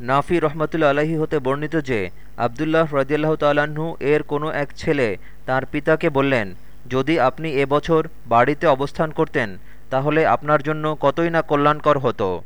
নাফি রহমতুল্লা আলাহি হতে বর্ণিত যে, আবদুল্লাহ রদিয়াল্লাহ তাল্লাহ্ন এর কোনো এক ছেলে তার পিতাকে বললেন, যদি আপনি এবছর বাড়িতে অবস্থান করতেন, তাহলে আপনার জন্য কতই না কল্যাণকর হতো।